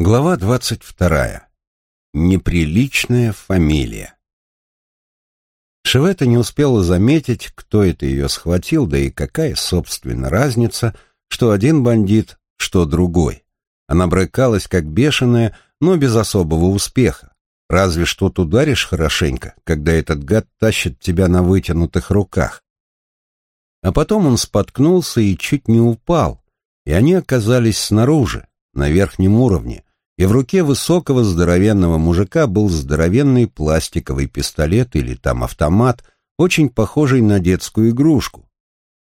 Глава двадцать вторая. Неприличная фамилия. Шевета не успела заметить, кто это ее схватил, да и какая, собственно, разница, что один бандит, что другой. Она брыкалась, как бешеная, но без особого успеха. Разве что тут ударишь хорошенько, когда этот гад тащит тебя на вытянутых руках. А потом он споткнулся и чуть не упал, и они оказались снаружи, на верхнем уровне, и в руке высокого здоровенного мужика был здоровенный пластиковый пистолет или там автомат, очень похожий на детскую игрушку.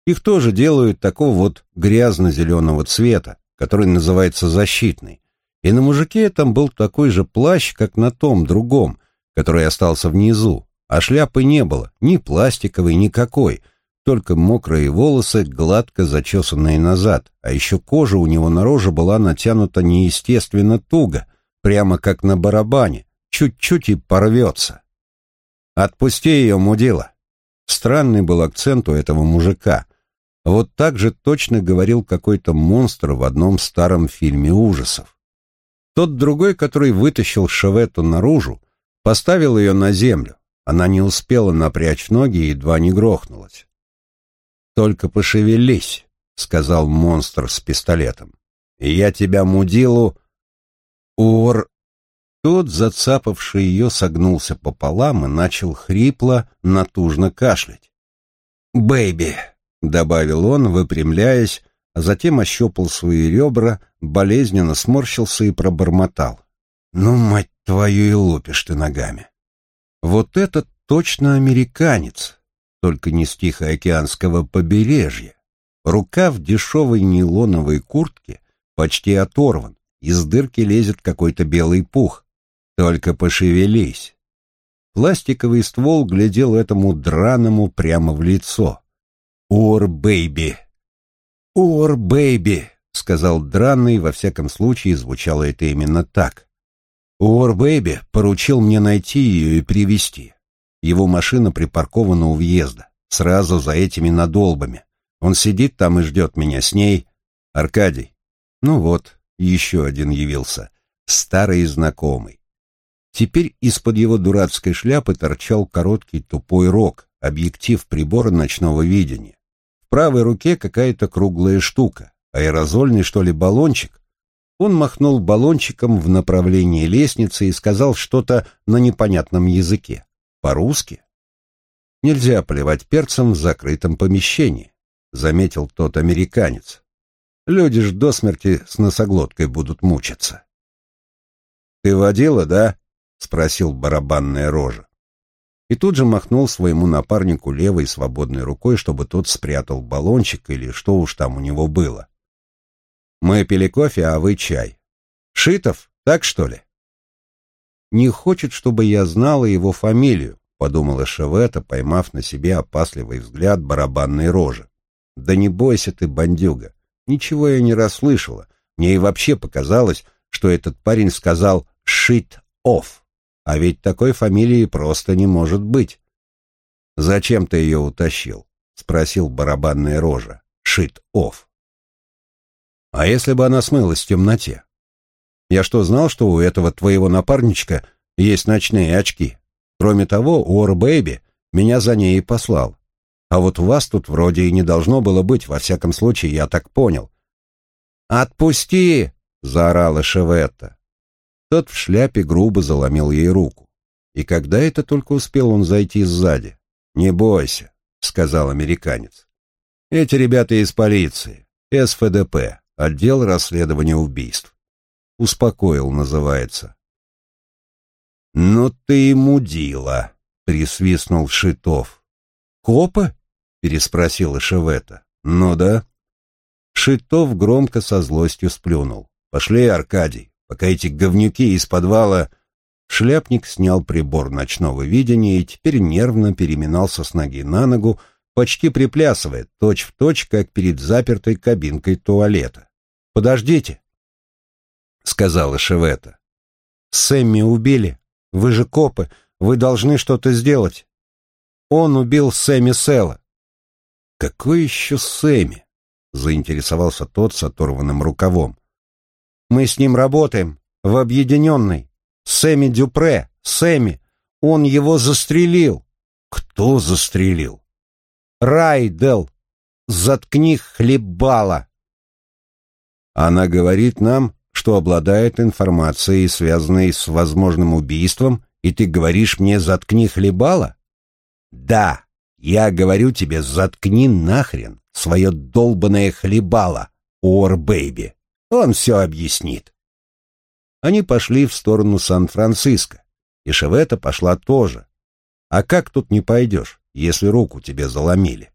Их тоже делают такого вот грязно-зеленого цвета, который называется защитный. И на мужике там был такой же плащ, как на том другом, который остался внизу, а шляпы не было, ни пластиковой, никакой, только мокрые волосы, гладко зачесанные назад, а еще кожа у него на роже была натянута неестественно туго, прямо как на барабане, чуть-чуть и порвется. «Отпусти ее, мудила!» Странный был акцент у этого мужика. Вот так же точно говорил какой-то монстр в одном старом фильме ужасов. Тот другой, который вытащил Шевету наружу, поставил ее на землю. Она не успела напрячь ноги и едва не грохнулась. «Только пошевелись», — сказал монстр с пистолетом. «И я тебя мудилу...» «Ур...» Тот, зацапавший ее, согнулся пополам и начал хрипло, натужно кашлять. «Бэйби», — добавил он, выпрямляясь, а затем ощупал свои ребра, болезненно сморщился и пробормотал. «Ну, мать твою, и лупишь ты ногами!» «Вот этот точно американец!» Только не с Тихоокеанского побережья. Рукав дешевой нейлоновой куртки почти оторван, из дырки лезет какой-то белый пух. Только пошевелись. Пластиковый ствол глядел этому драному прямо в лицо. «Or, baby!» «Or, baby!» — сказал драный, во всяком случае звучало это именно так. «Ор, бэйби поручил мне найти ее и привести. Его машина припаркована у въезда, сразу за этими надолбами. Он сидит там и ждет меня с ней. Аркадий. Ну вот, еще один явился. Старый знакомый. Теперь из-под его дурацкой шляпы торчал короткий тупой рог, объектив прибора ночного видения. В правой руке какая-то круглая штука, аэрозольный, что ли, баллончик. Он махнул баллончиком в направлении лестницы и сказал что-то на непонятном языке. По-русски? Нельзя поливать перцем в закрытом помещении, заметил тот американец. Люди ж до смерти с носоглоткой будут мучиться. Ты водила, да? спросил барабанная рожа. И тут же махнул своему напарнику левой свободной рукой, чтобы тот спрятал баллончик или что уж там у него было. Мы пили кофе, а вы чай. Шитов, так что ли? Не хочет, чтобы я знала его фамилию, подумала Шеветта, поймав на себе опасливый взгляд барабанной рожи. Да не бойся ты, бандюга. Ничего я не расслышала. Мне и вообще показалось, что этот парень сказал «shit off». А ведь такой фамилии просто не может быть. «Зачем ты ее утащил?» — спросил барабанная рожа. «Shit off». «А если бы она смылась в темноте?» Я что, знал, что у этого твоего напарничка есть ночные очки? Кроме того, Уор Бэйби меня за ней и послал. А вот вас тут вроде и не должно было быть, во всяком случае, я так понял. «Отпусти!» — заорала Шеветта. Тот в шляпе грубо заломил ей руку. И когда это только успел он зайти сзади? «Не бойся», — сказал американец. «Эти ребята из полиции, СФДП, отдел расследования убийств успокоил, называется. «Ну ты и мудила», — присвистнул Шитов. «Копы?» — переспросила Шевета. «Ну да». Шитов громко со злостью сплюнул. «Пошли, Аркадий, пока эти говнюки из подвала...» Шляпник снял прибор ночного видения и теперь нервно переминался с ноги на ногу, почти приплясывая, точь-в-точь, точь, как перед запертой кабинкой туалета. «Подождите!» — сказала Шевета. «Сэмми убили. Вы же копы. Вы должны что-то сделать. Он убил Сэмми Села». «Какой еще Сэмми?» — заинтересовался тот с оторванным рукавом. «Мы с ним работаем», в объединенной. Сэмми Дюпре, Сэмми. Он его застрелил. Кто застрелил? Райдел. Заткни хлебала. Она говорит нам, что обладает информацией, связанной с возможным убийством, и ты говоришь мне «заткни хлебала»? Да, я говорю тебе «заткни нахрен свое долбанное хлебало, Ор Бэйби». Он все объяснит. Они пошли в сторону Сан-Франциско, и Шевета пошла тоже. А как тут не пойдешь, если руку тебе заломили?